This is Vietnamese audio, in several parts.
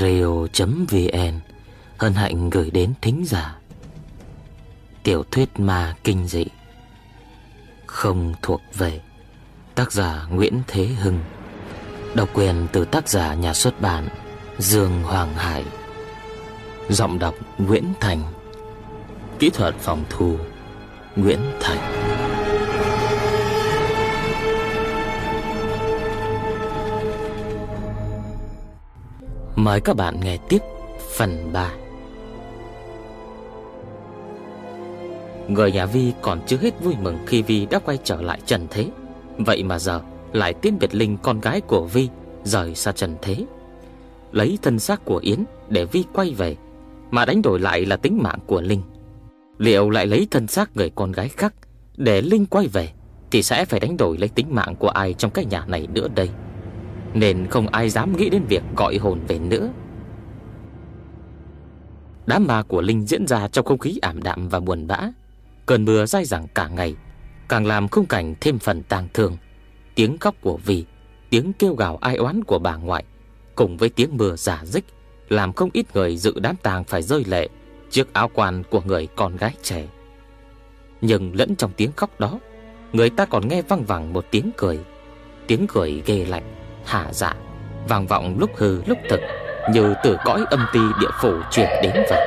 radio.vn hân hạnh gửi đến thính giả. Tiểu thuyết ma kinh dị. Không thuộc về. Tác giả Nguyễn Thế Hưng. Độc quyền từ tác giả nhà xuất bản Dương Hoàng Hải. Giọng đọc Nguyễn Thành. Kỹ thuật phòng thu Nguyễn Thành. Mời các bạn nghe tiếp phần 3 Người nhà Vi còn chưa hết vui mừng khi Vi đã quay trở lại trần thế. Vậy mà giờ lại tiến biệt linh con gái của Vi rời xa trần thế. Lấy thân xác của Yến để Vi quay về, Mà đánh đổi lại là tính mạng của Linh. Liệu lại lấy thân xác người con gái khác Để Linh quay về Thì sẽ phải đánh đổi lấy tính mạng của ai trong cái nhà này nữa đây? Nên không ai dám nghĩ đến việc gọi hồn về nữa. Đám ma của Linh diễn ra trong không khí ảm đạm và buồn bã. Cơn mưa dai dẳng cả ngày Càng làm khung cảnh thêm phần tang thương. Tiếng khóc của vị, Tiếng kêu gào ai oán của bà ngoại Cùng với tiếng mưa giả dích Làm không ít người dự đám tang phải rơi lệ Trước áo quan của người con gái trẻ. Nhưng lẫn trong tiếng khóc đó Người ta còn nghe văng vẳng một tiếng cười. Tiếng cười ghê lạnh hạ dạ Vang vọng lúc hư lúc thực, Như từ cõi âm ti địa phủ truyền đến vậy.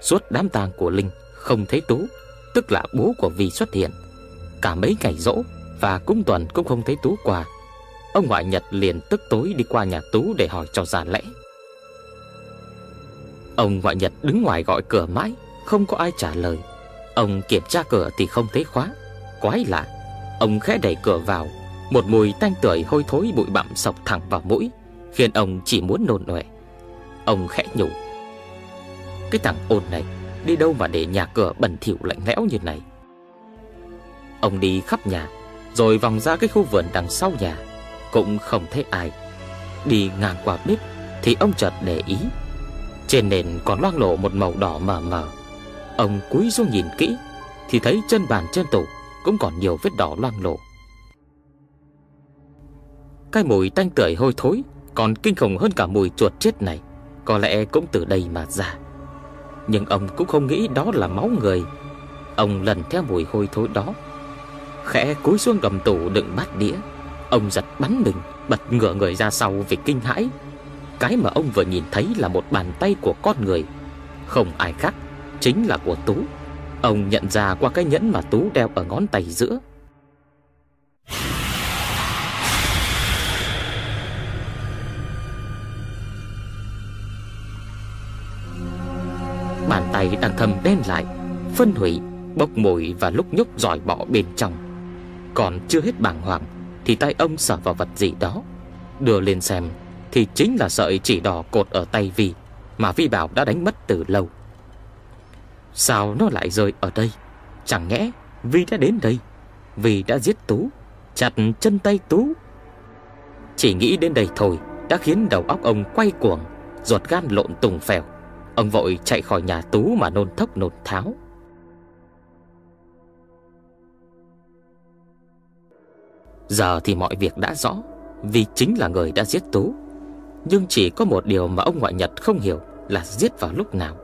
Suốt đám tang của Linh Không thấy Tú, Tức là bố của Vi xuất hiện. Cả mấy ngày rỗ Và cúng tuần cũng không thấy Tú qua. Ông ngoại Nhật liền tức tối đi qua nhà Tú để hỏi cho ra lẽ. Ông ngoại Nhật đứng ngoài gọi cửa mãi, Không có ai trả lời. Ông kiểm tra cửa thì không thấy khóa. Quái lạ, Ông khẽ đẩy cửa vào. Một mùi tanh tưởi hôi thối bụi bặm sọc thẳng vào mũi, Khiến ông chỉ muốn nôn nọe. Ông khẽ nhủ, Cái thằng ôn này, Đi đâu mà để nhà cửa bẩn thỉu lạnh lẽo như này? Ông đi khắp nhà, Rồi vòng ra cái khu vườn đằng sau nhà. Cũng không thấy ai. Đi ngang qua bếp, Thì ông chợt để ý trên nền còn loang lộ một màu đỏ mờ mờ. Ông cúi xuống nhìn kỹ, Thì thấy chân bàn trên tủ Cũng còn nhiều vết đỏ loang lộ Cái mùi tanh tưởi hôi thối Còn kinh khủng hơn cả mùi chuột chết này, Có lẽ cũng từ đây mà ra. Nhưng ông cũng không nghĩ đó là máu người. Ông lần theo mùi hôi thối đó, Khẽ cúi xuống gầm tủ đựng bát đĩa. Ông giật bắn mình, Bật ngửa người ra sau vì kinh hãi cái mà ông vừa nhìn thấy là một bàn tay của con người. Không ai khác Chính là của Tú. Ông nhận ra qua cái nhẫn mà Tú đeo ở ngón tay giữa. Bàn tay đang thầm đen lại, Phân hủy, Bốc mùi và lúc nhúc giỏi bỏ bên trong. Còn chưa hết bàng hoàng Thì tay ông sờ vào vật gì đó, Đưa lên xem thì chính là sợi chỉ đỏ cột ở tay Vi, Mà Vi bảo đã đánh mất từ lâu. Sao nó lại rơi ở đây? Chẳng nhẽ Vi đã đến đây, Vi đã giết Tú, Chặt chân tay Tú. Chỉ nghĩ đến đây thôi Đã khiến đầu óc ông quay cuồng, Ruột gan lộn tùng phèo. Ông vội chạy khỏi nhà Tú mà nôn thốc nôn tháo. Giờ thì mọi việc đã rõ Vì chính là người đã giết Tú nhưng chỉ có một điều mà ông ngoại Nhật không hiểu Là giết vào lúc nào.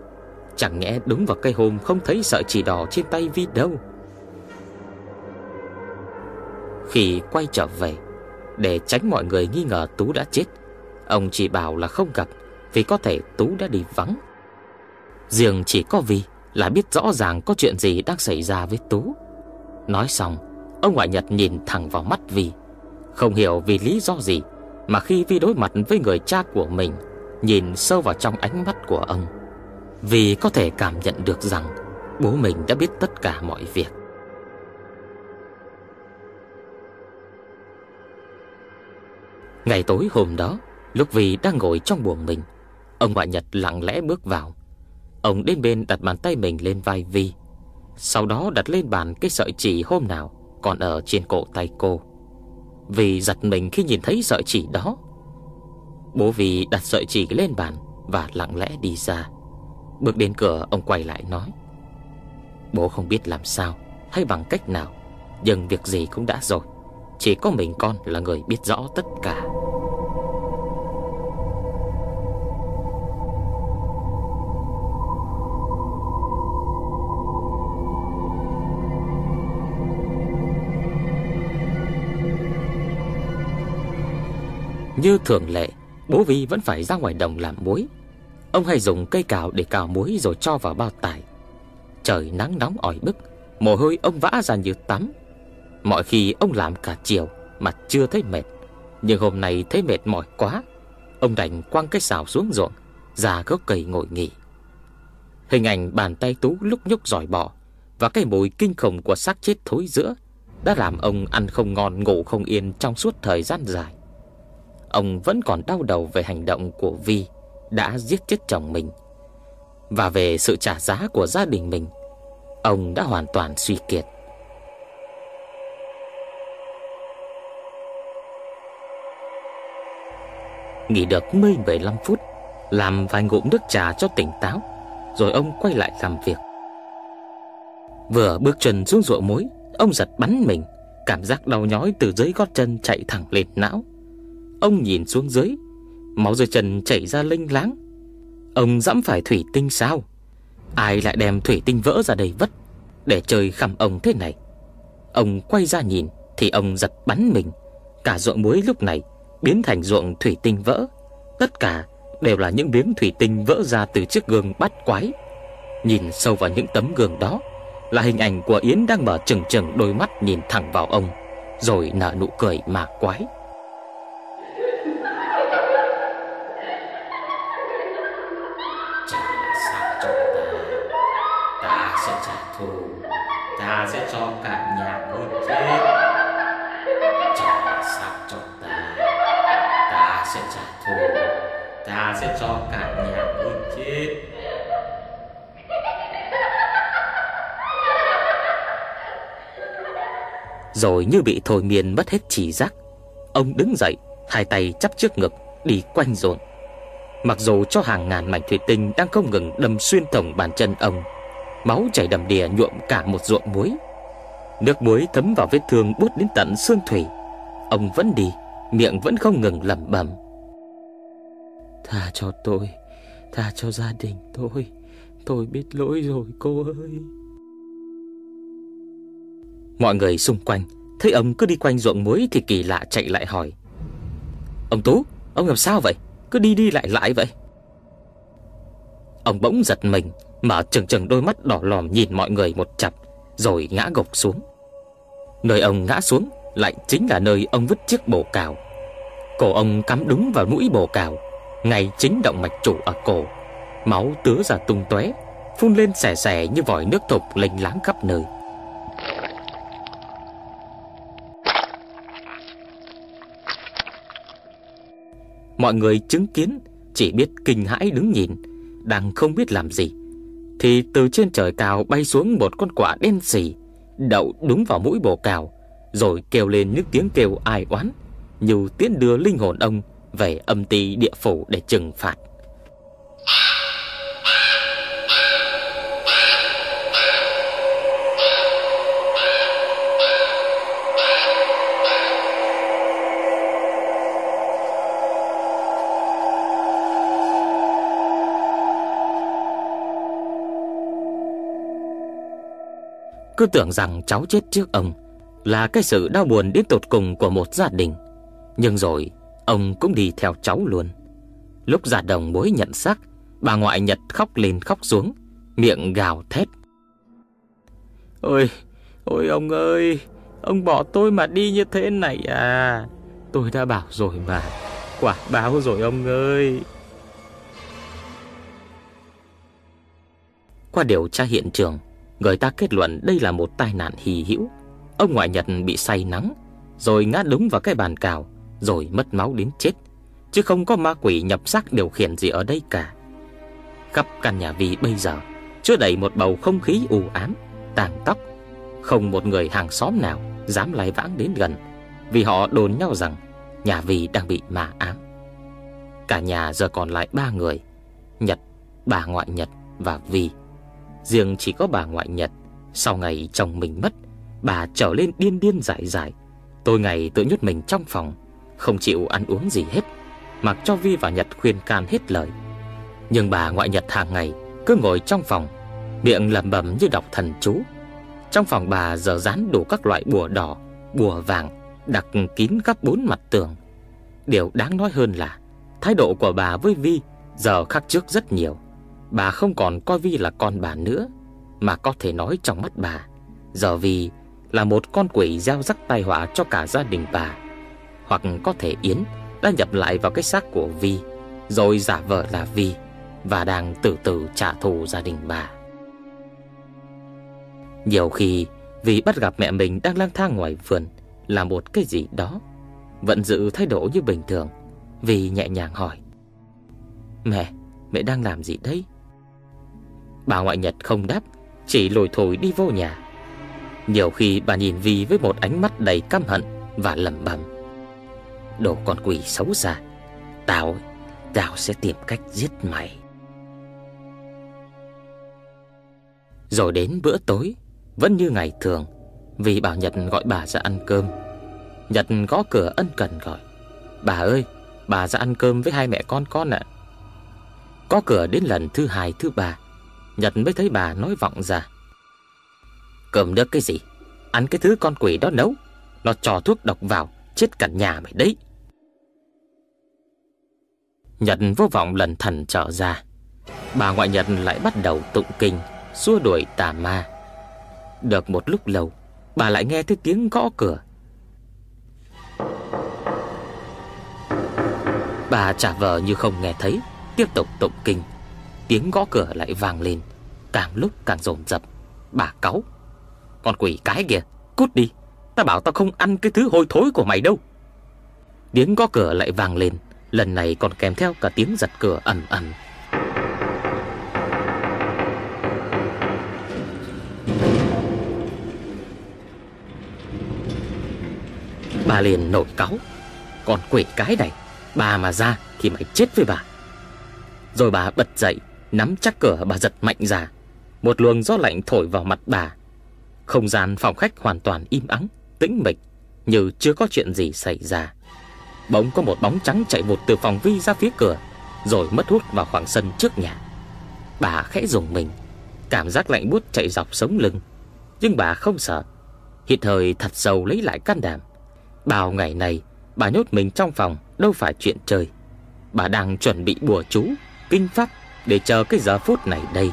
Chẳng nhẽ đúng vào cây hôm không thấy sợi chỉ đỏ trên tay Vi đâu. Khi quay trở về, Để tránh mọi người nghi ngờ Tú đã chết, Ông chỉ bảo là không gặp, Vì có thể Tú đã đi vắng. Riêng chỉ có Vi Là biết rõ ràng có chuyện gì đang xảy ra với Tú. Nói xong, Ông ngoại Nhật nhìn thẳng vào mắt Vi, Không hiểu vì lý do gì mà khi Vi đối mặt với người cha của mình, Nhìn sâu vào trong ánh mắt của ông Vì có thể cảm nhận được rằng Bố mình đã biết tất cả mọi việc. Ngày tối hôm đó, Lúc Vi đang ngồi trong buồng mình, Ông ngoại Nhật lặng lẽ bước vào. Ông đến bên đặt bàn tay mình lên vai Vi, Sau đó đặt lên bàn cái sợi chỉ hôm nào Còn ở trên cổ tay cô vì giật mình khi nhìn thấy sợi chỉ đó. Bố vì đặt sợi chỉ lên bàn Và lặng lẽ đi ra. Bước đến cửa, ông quay lại nói, Bố không biết làm sao Hay bằng cách nào, Nhưng việc gì cũng đã rồi. Chỉ có mình con là người biết rõ tất cả. Như thường lệ, Bố Vi vẫn phải ra ngoài đồng làm muối. Ông hay dùng cây cào để cào muối rồi cho vào bao tải. Trời nắng nóng oi bức, Mồ hôi ông vã ra như tắm. Mọi khi ông làm cả chiều Mà chưa thấy mệt. Nhưng hôm nay thấy mệt mỏi quá, Ông đành quăng cái xào xuống ruộng, Ra gốc cây ngồi nghỉ. Hình ảnh bàn tay Tú lúc nhúc giỏi bỏ Và cái mùi kinh khủng của xác chết thối giữa Đã làm ông ăn không ngon, ngủ không yên Trong suốt thời gian dài. Ông vẫn còn đau đầu về hành động của Vi Đã giết chết chồng mình. Và về sự trả giá của gia đình mình, Ông đã hoàn toàn suy kiệt. Nghỉ được 10-15 phút, Làm vài ngụm nước trà cho tỉnh táo, Rồi ông quay lại làm việc. Vừa bước chân xuống ruộng muối, Ông giật bắn mình, Cảm giác đau nhói từ dưới gót chân chạy thẳng lên não. Ông nhìn xuống dưới. Máu dưới chân chảy ra linh láng. Ông dẫm phải thủy tinh sao? Ai lại đem thủy tinh vỡ ra đầy vất, Để chơi khăm ông thế này? Ông quay ra nhìn, Thì ông giật bắn mình. Cả ruộng muối lúc này biến thành ruộng thủy tinh vỡ. Tất cả đều là những miếng thủy tinh vỡ ra từ chiếc gương bắt quái. Nhìn sâu vào những tấm gương đó, Là hình ảnh của Yến đang mở trừng trừng đôi mắt nhìn thẳng vào ông, Rồi nở nụ cười mà quái. Sẽ cho cả nhà ngươi chết. Rồi như bị thôi miên mất hết chỉ giác, Ông đứng dậy, Hai tay chắp trước ngực, Đi quanh ruộng Mặc dù cho hàng ngàn mảnh thủy tinh Đang không ngừng đâm xuyên thủng bàn chân ông, Máu chảy đầm đìa nhuộm cả một ruộng muối. Nước muối thấm vào vết thương bút đến tận xương thủy. Ông vẫn đi, Miệng vẫn không ngừng lẩm bẩm. Tha cho tôi Tha cho gia đình tôi. Tôi biết lỗi rồi cô ơi. Mọi người xung quanh Thấy ông cứ đi quanh ruộng muối Thì kỳ lạ chạy lại hỏi. Ông Tú, ông làm sao vậy? Cứ đi đi lại lại vậy. Ông bỗng giật mình Mở trừng trừng đôi mắt đỏ lòm nhìn mọi người một chặp Rồi ngã gục xuống. Nơi ông ngã xuống Lại chính là nơi ông vứt chiếc bồ cào. Cổ ông cắm đúng vào mũi bồ cào. Ngay chính động mạch chủ ở cổ. Máu tứa ra tung tóe, Phun lên xẻ xẻ như vòi nước thục lênh láng khắp nơi. Mọi người chứng kiến, Chỉ biết kinh hãi đứng nhìn, Đang không biết làm gì. Thì từ trên trời cao bay xuống một con quả đen xì, Đậu đúng vào mũi bồ cào, Rồi kêu lên những tiếng kêu ai oán, Như tiến đưa linh hồn ông về âm ty địa phủ để trừng phạt. Cứ tưởng rằng cháu chết trước ông Là cái sự đau buồn đến tột cùng của một gia đình. Nhưng rồi Ông cũng đi theo cháu luôn. Lúc già đồng bối nhận xác, Bà ngoại Nhật khóc lên khóc xuống, Miệng gào thét. Ôi Ôi ông ơi, Ông bỏ tôi mà đi như thế này à? Tôi đã bảo rồi mà, Quả báo rồi ông ơi. Qua điều tra hiện trường, Người ta kết luận đây là một tai nạn hì hữu. Ông ngoại Nhật bị say nắng, Rồi ngã đúng vào cái bàn cào. Rồi mất máu đến chết Chứ không có ma quỷ nhập xác điều khiển gì ở đây cả. Khắp căn nhà Vi bây giờ Chứa đầy một bầu không khí u ám Tàn tóc. Không một người hàng xóm nào Dám lai vãng đến gần Vì họ đồn nhau rằng Nhà Vi đang bị ma ám. Cả nhà giờ còn lại ba người Nhật, bà ngoại Nhật và Vi. Riêng chỉ có bà ngoại Nhật Sau ngày chồng mình mất Bà trở lên điên điên dại dại Tôi ngày tự nhốt mình trong phòng không chịu ăn uống gì hết, Mặc cho Vi và Nhật khuyên can hết lời. Nhưng bà ngoại Nhật hàng ngày Cứ ngồi trong phòng, Miệng lẩm bẩm như đọc thần chú. Trong phòng bà giờ dán đủ các loại bùa đỏ, Bùa vàng, Đặt kín khắp bốn mặt tường. Điều đáng nói hơn là, Thái độ của bà với Vi Giờ khác trước rất nhiều. Bà không còn coi Vi là con bà nữa, Mà có thể nói trong mắt bà, Giờ Vi là một con quỷ gieo rắc tai họa cho cả gia đình bà. Hoặc có thể Yến đã nhập lại vào cái xác của Vi Rồi giả vờ là Vi Và đang từ từ trả thù gia đình bà. Nhiều khi Vi bắt gặp mẹ mình đang lang thang ngoài vườn Là một cái gì đó Vẫn giữ thái độ như bình thường. Vi nhẹ nhàng hỏi Mẹ, mẹ đang làm gì đấy? Bà ngoại Nhật không đáp Chỉ lùi thổi đi vô nhà. Nhiều khi bà nhìn Vi với một ánh mắt đầy căm hận Và lẩm bẩm. Đồ con quỷ xấu xa. Tao, tao sẽ tìm cách giết mày. Rồi đến bữa tối Vẫn như ngày thường Vì bảo Nhật gọi bà ra ăn cơm. Nhật gõ cửa ân cần gọi Bà ơi, bà ra ăn cơm với hai mẹ con con ạ. Có cửa đến lần thứ hai thứ ba Nhật mới thấy bà nói vọng ra Cơm nước cái gì? Ăn cái thứ con quỷ đó nấu. Nó trò thuốc độc vào Chết cả nhà mày đấy. Nhật vô vọng lần thần trở ra. Bà ngoại Nhật lại bắt đầu tụng kinh, Xua đuổi tà ma. Được một lúc lâu, Bà lại nghe thấy tiếng gõ cửa. Bà trả vờ như không nghe thấy, Tiếp tục tụng kinh. Tiếng gõ cửa lại vang lên. Càng lúc càng rồn rập, Bà cáu. Con quỷ cái kìa Cút đi. Ta bảo tao không ăn cái thứ hôi thối của mày đâu. Tiếng gõ cửa lại vang lên. Lần này còn kèm theo cả tiếng giật cửa ầm ầm Bà liền nổi cáu. Còn quỷ cái này, Bà mà ra thì mày chết với bà. Rồi bà bật dậy, Nắm chắc cửa, bà giật mạnh ra. Một luồng gió lạnh thổi vào mặt bà. Không gian phòng khách hoàn toàn im ắng, Tĩnh mịch, Như chưa có chuyện gì xảy ra. Bỗng có một bóng trắng chạy vụt từ phòng vi ra phía cửa, Rồi mất hút vào khoảng sân trước nhà. Bà khẽ dùng mình, Cảm giác lạnh buốt chạy dọc sống lưng. Nhưng bà không sợ hiện thời thật sâu lấy lại can đảm. Bao ngày này, Bà nhốt mình trong phòng, Đâu phải chuyện chơi. Bà đang chuẩn bị bùa chú, Kinh pháp Để chờ cái giờ phút này đây.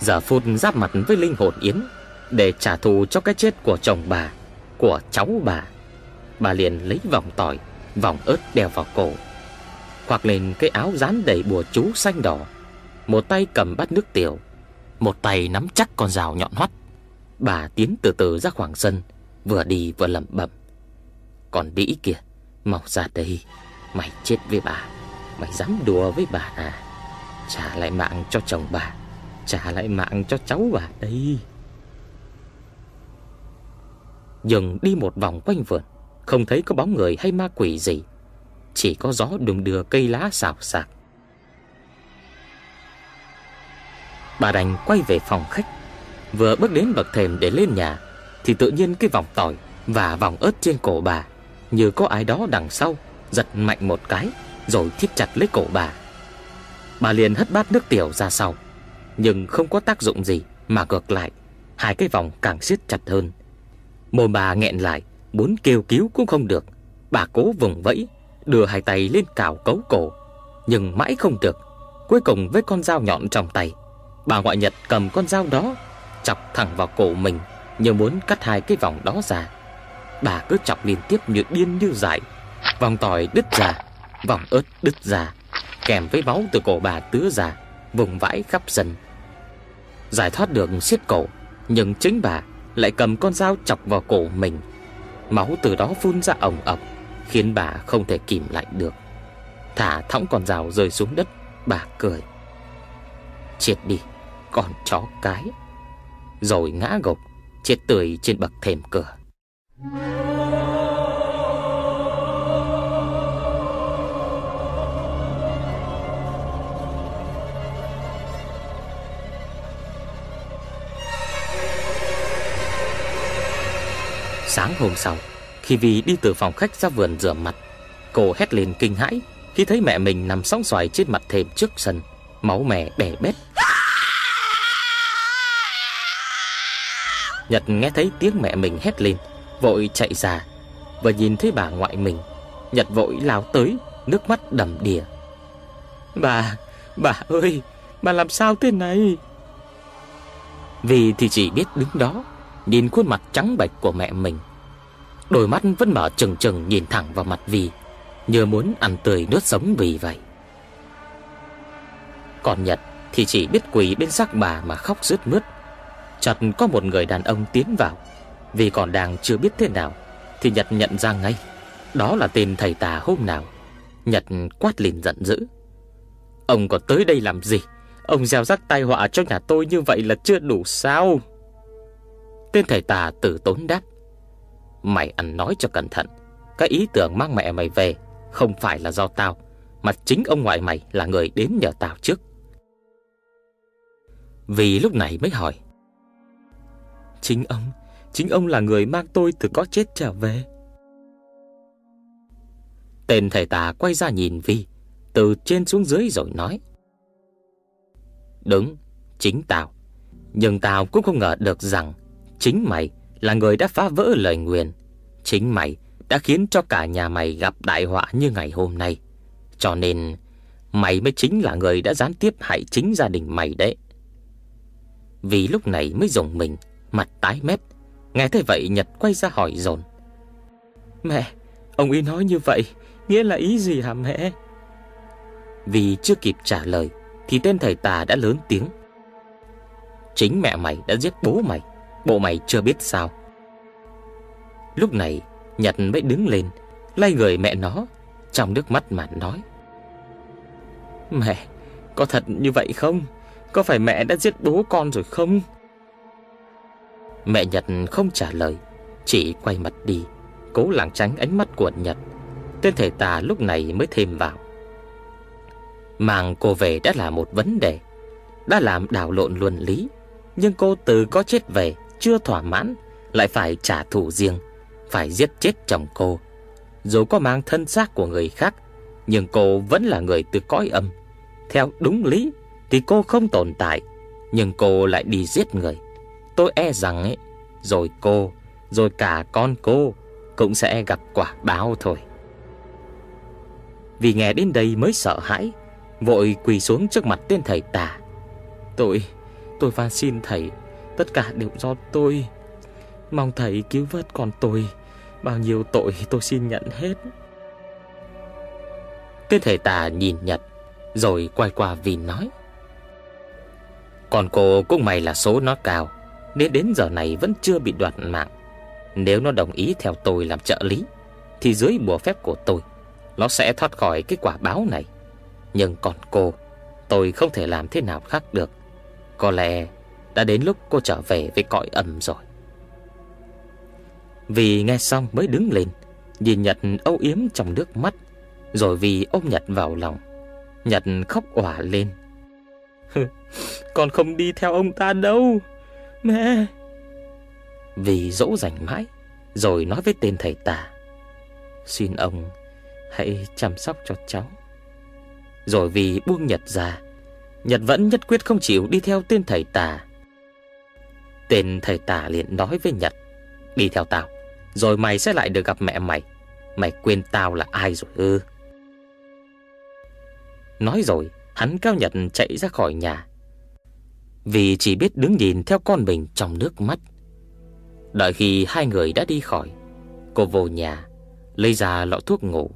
Giờ phút giáp mặt với linh hồn Yến Để trả thù cho cái chết của chồng bà, Của cháu bà. Bà liền lấy vòng tỏi Vòng ớt đeo vào cổ Hoặc lên cái áo dán đầy bùa chú xanh đỏ, Một tay cầm bát nước tiểu, Một tay nắm chắc con rào nhọn hoắt. Bà tiến từ từ ra khoảng sân, Vừa đi vừa lẩm bẩm. Còn đĩ kìa, Mau ra đây, Mày chết với bà, Mày dám đùa với bà à? Trả lại mạng cho chồng bà, Trả lại mạng cho cháu bà đây. Dừng đi một vòng quanh vườn. Không thấy có bóng người hay ma quỷ gì. Chỉ có gió đùng đưa cây lá xào xạc. Bà đành quay về phòng khách. Vừa bước đến bậc thềm để lên nhà, Thì tự nhiên cái vòng tỏi Và vòng ớt trên cổ bà, Như có ai đó đằng sau, Giật mạnh một cái, Rồi thiết chặt lấy cổ bà. Bà liền hất bát nước tiểu ra sau. Nhưng không có tác dụng gì Mà ngược lại, Hai cái vòng càng siết chặt hơn. Mồm bà nghẹn lại Muốn kêu cứu cũng không được. Bà cố vùng vẫy, Đưa hai tay lên cào cấu cổ, Nhưng mãi không được. Cuối cùng với con dao nhọn trong tay, Bà ngoại Nhật cầm con dao đó, Chọc thẳng vào cổ mình, Như muốn cắt hai cái vòng đó ra. Bà cứ chọc liên tiếp như điên như dại, Vòng tỏi đứt ra, Vòng ớt đứt ra, Kèm với máu từ cổ bà tứa ra, Vùng vãi khắp sân. Giải thoát được siết cổ, Nhưng chính bà lại cầm con dao chọc vào cổ mình Máu từ đó phun ra ồng ập, Khiến bà không thể kìm lại được. Thả thõng con rào rơi xuống đất Bà cười. Chết đi Con chó cái. Rồi ngã gục Chết tươi trên bậc thềm cửa. Sáng hôm sau Khi Vi đi từ phòng khách ra vườn rửa mặt Cô hét lên kinh hãi Khi thấy mẹ mình nằm sóng xoài trên mặt thềm trước sân Máu mè bẻ bét. Nhật nghe thấy tiếng mẹ mình hét lên Vội chạy ra Và nhìn thấy bà ngoại mình. Nhật vội lao tới Nước mắt đầm đìa. Bà, bà ơi Bà làm sao thế này? Vì thì chỉ biết đứng đó Nhìn khuôn mặt trắng bệch của mẹ mình. Đôi mắt vẫn mở trừng trừng nhìn thẳng vào mặt Vì Như muốn ăn tươi nuốt sống vì vậy. Còn Nhật thì chỉ biết quỳ bên xác bà mà khóc rướt mướt. Chợt có một người đàn ông tiến vào. Vì còn đang chưa biết thế nào, Thì Nhật nhận ra ngay, Đó là tên thầy tà hôm nào. Nhật quát lên giận dữ. Ông còn tới đây làm gì? Ông gieo rắc tai họa cho nhà tôi như vậy là chưa đủ sao? Tên thầy tà tử tốn đáp, Mày ăn nói cho cẩn thận, Cái ý tưởng mang mẹ mày về Không phải là do tao, Mà chính ông ngoại mày là người đến nhờ tao trước. Vì lúc này mới hỏi, Chính ông Chính ông là người mang tôi từ có chết trở về? Tên thầy tà quay ra nhìn Vi, Từ trên xuống dưới rồi nói, Đúng, Chính tao, Nhưng tao cũng không ngờ được rằng Chính mày là người đã phá vỡ lời nguyền. Chính mày đã khiến cho cả nhà mày gặp đại họa như ngày hôm nay. Cho nên, Mày mới chính là người đã gián tiếp hại chính gia đình mày đấy. Vì lúc này mới dùng mình, Mặt tái mét. Nghe thấy vậy, Nhật quay ra hỏi dồn. Mẹ, Ông ý nói như vậy, Nghĩa là ý gì hả mẹ? Vì chưa kịp trả lời, Thì tên thầy tà đã lớn tiếng. Chính mẹ mày đã giết bố mày. Bộ mày chưa biết sao. Lúc này, Nhật mới đứng lên, Lay người mẹ nó Trong nước mắt mà nói. Mẹ, Có thật như vậy không? Có phải mẹ đã giết bố con rồi không? Mẹ Nhật không trả lời, Chỉ quay mặt đi, Cố lảng tránh ánh mắt của Nhật. Tên thầy tà lúc này mới thêm vào. Mang cô về đã là một vấn đề, Đã làm đảo lộn luân lý, Nhưng cô từ có chết về chưa thỏa mãn, Lại phải trả thù riêng, Phải giết chết chồng cô. Dù có mang thân xác của người khác, Nhưng cô vẫn là người từ cõi âm. Theo đúng lý Thì cô không tồn tại, Nhưng cô lại đi giết người. Tôi e rằng ấy, Rồi cô, Rồi cả con cô Cũng sẽ gặp quả báo thôi. Vì nghe đến đây mới sợ hãi, Vội quỳ xuống trước mặt tên thầy tà. Tôi Tôi van xin thầy Tất cả đều do tôi. Mong thầy cứu vớt con tôi. Bao nhiêu tội tôi xin nhận hết. Tên thầy tà nhìn Nhật, Rồi quay qua vì nói. Còn cô cũng mày là số nó cao, Nên đến giờ này vẫn chưa bị đoạt mạng. Nếu nó đồng ý theo tôi làm trợ lý, Thì dưới bùa phép của tôi, Nó sẽ thoát khỏi cái quả báo này. Nhưng còn cô, Tôi không thể làm thế nào khác được. Có lẽ đã đến lúc cô trở về với cõi âm rồi. Vì nghe xong mới đứng lên, Nhìn Nhật âu yếm trong nước mắt, Rồi vì ôm Nhật vào lòng, Nhật khóc òa lên. Con không đi theo ông ta đâu, Mẹ. Vì dỗ dành mãi, Rồi nói với tên thầy tà Xin ông Hãy chăm sóc cho cháu. Rồi vì buông Nhật ra, Nhật vẫn nhất quyết không chịu đi theo tên thầy tà Tên thầy tà liền nói với Nhật, Đi theo tao, Rồi mày sẽ lại được gặp mẹ mày. Mày quên tao là ai rồi ư? Nói rồi, Hắn cao Nhật chạy ra khỏi nhà. Vì chỉ biết đứng nhìn theo con mình trong nước mắt. Đợi khi hai người đã đi khỏi, Cô vô nhà, Lấy ra lọ thuốc ngủ.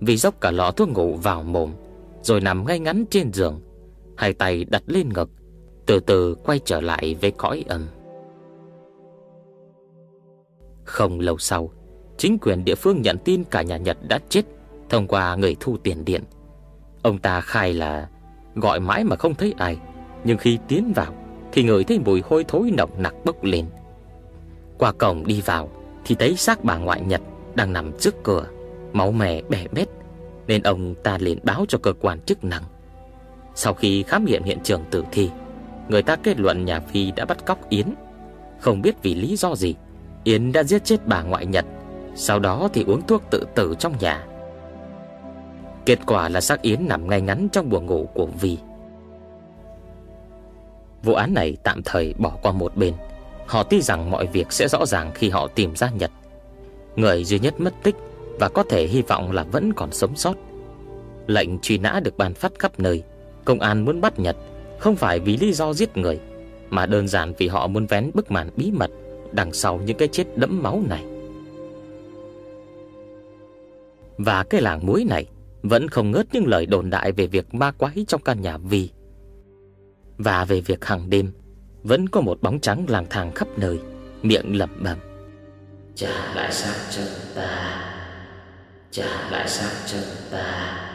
Vì dốc cả lọ thuốc ngủ vào mồm, Rồi nằm ngay ngắn trên giường, Hai tay đặt lên ngực, Từ từ quay trở lại với cõi âm. Không lâu sau, Chính quyền địa phương nhận tin cả nhà Nhật đã chết Thông qua người thu tiền điện. Ông ta khai là Gọi mãi mà không thấy ai, Nhưng khi tiến vào Thì ngửi thấy mùi hôi thối nồng nặc bốc lên. Qua cổng đi vào Thì thấy xác bà ngoại Nhật Đang nằm trước cửa, Máu mè bè bét Nên ông ta liền báo cho cơ quan chức năng. Sau khi khám nghiệm hiện trường tử thi, Người ta kết luận nhà Phi đã bắt cóc Yến. Không biết vì lý do gì Yến đã giết chết bà ngoại Nhật, Sau đó thì uống thuốc tự tử trong nhà. Kết quả là xác Yến nằm ngay ngắn trong buồng ngủ của Vi. Vụ án này tạm thời bỏ qua một bên. Họ tin rằng mọi việc sẽ rõ ràng khi họ tìm ra Nhật. Người duy nhất mất tích Và có thể hy vọng là vẫn còn sống sót. Lệnh truy nã được ban phát khắp nơi. Công an muốn bắt Nhật Không phải vì lý do giết người, Mà đơn giản vì họ muốn vén bức màn bí mật. Đằng sau những cái chết đẫm máu này. Và cái làng muối này Vẫn không ngớt những lời đồn đại Về việc ma quái trong căn nhà Vi. Và về việc hàng đêm, Vẫn có một bóng trắng lang thang khắp nơi, Miệng lẩm bẩm. Trả lại xác chân ta. Trả lại xác chân ta.